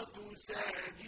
وتسامح.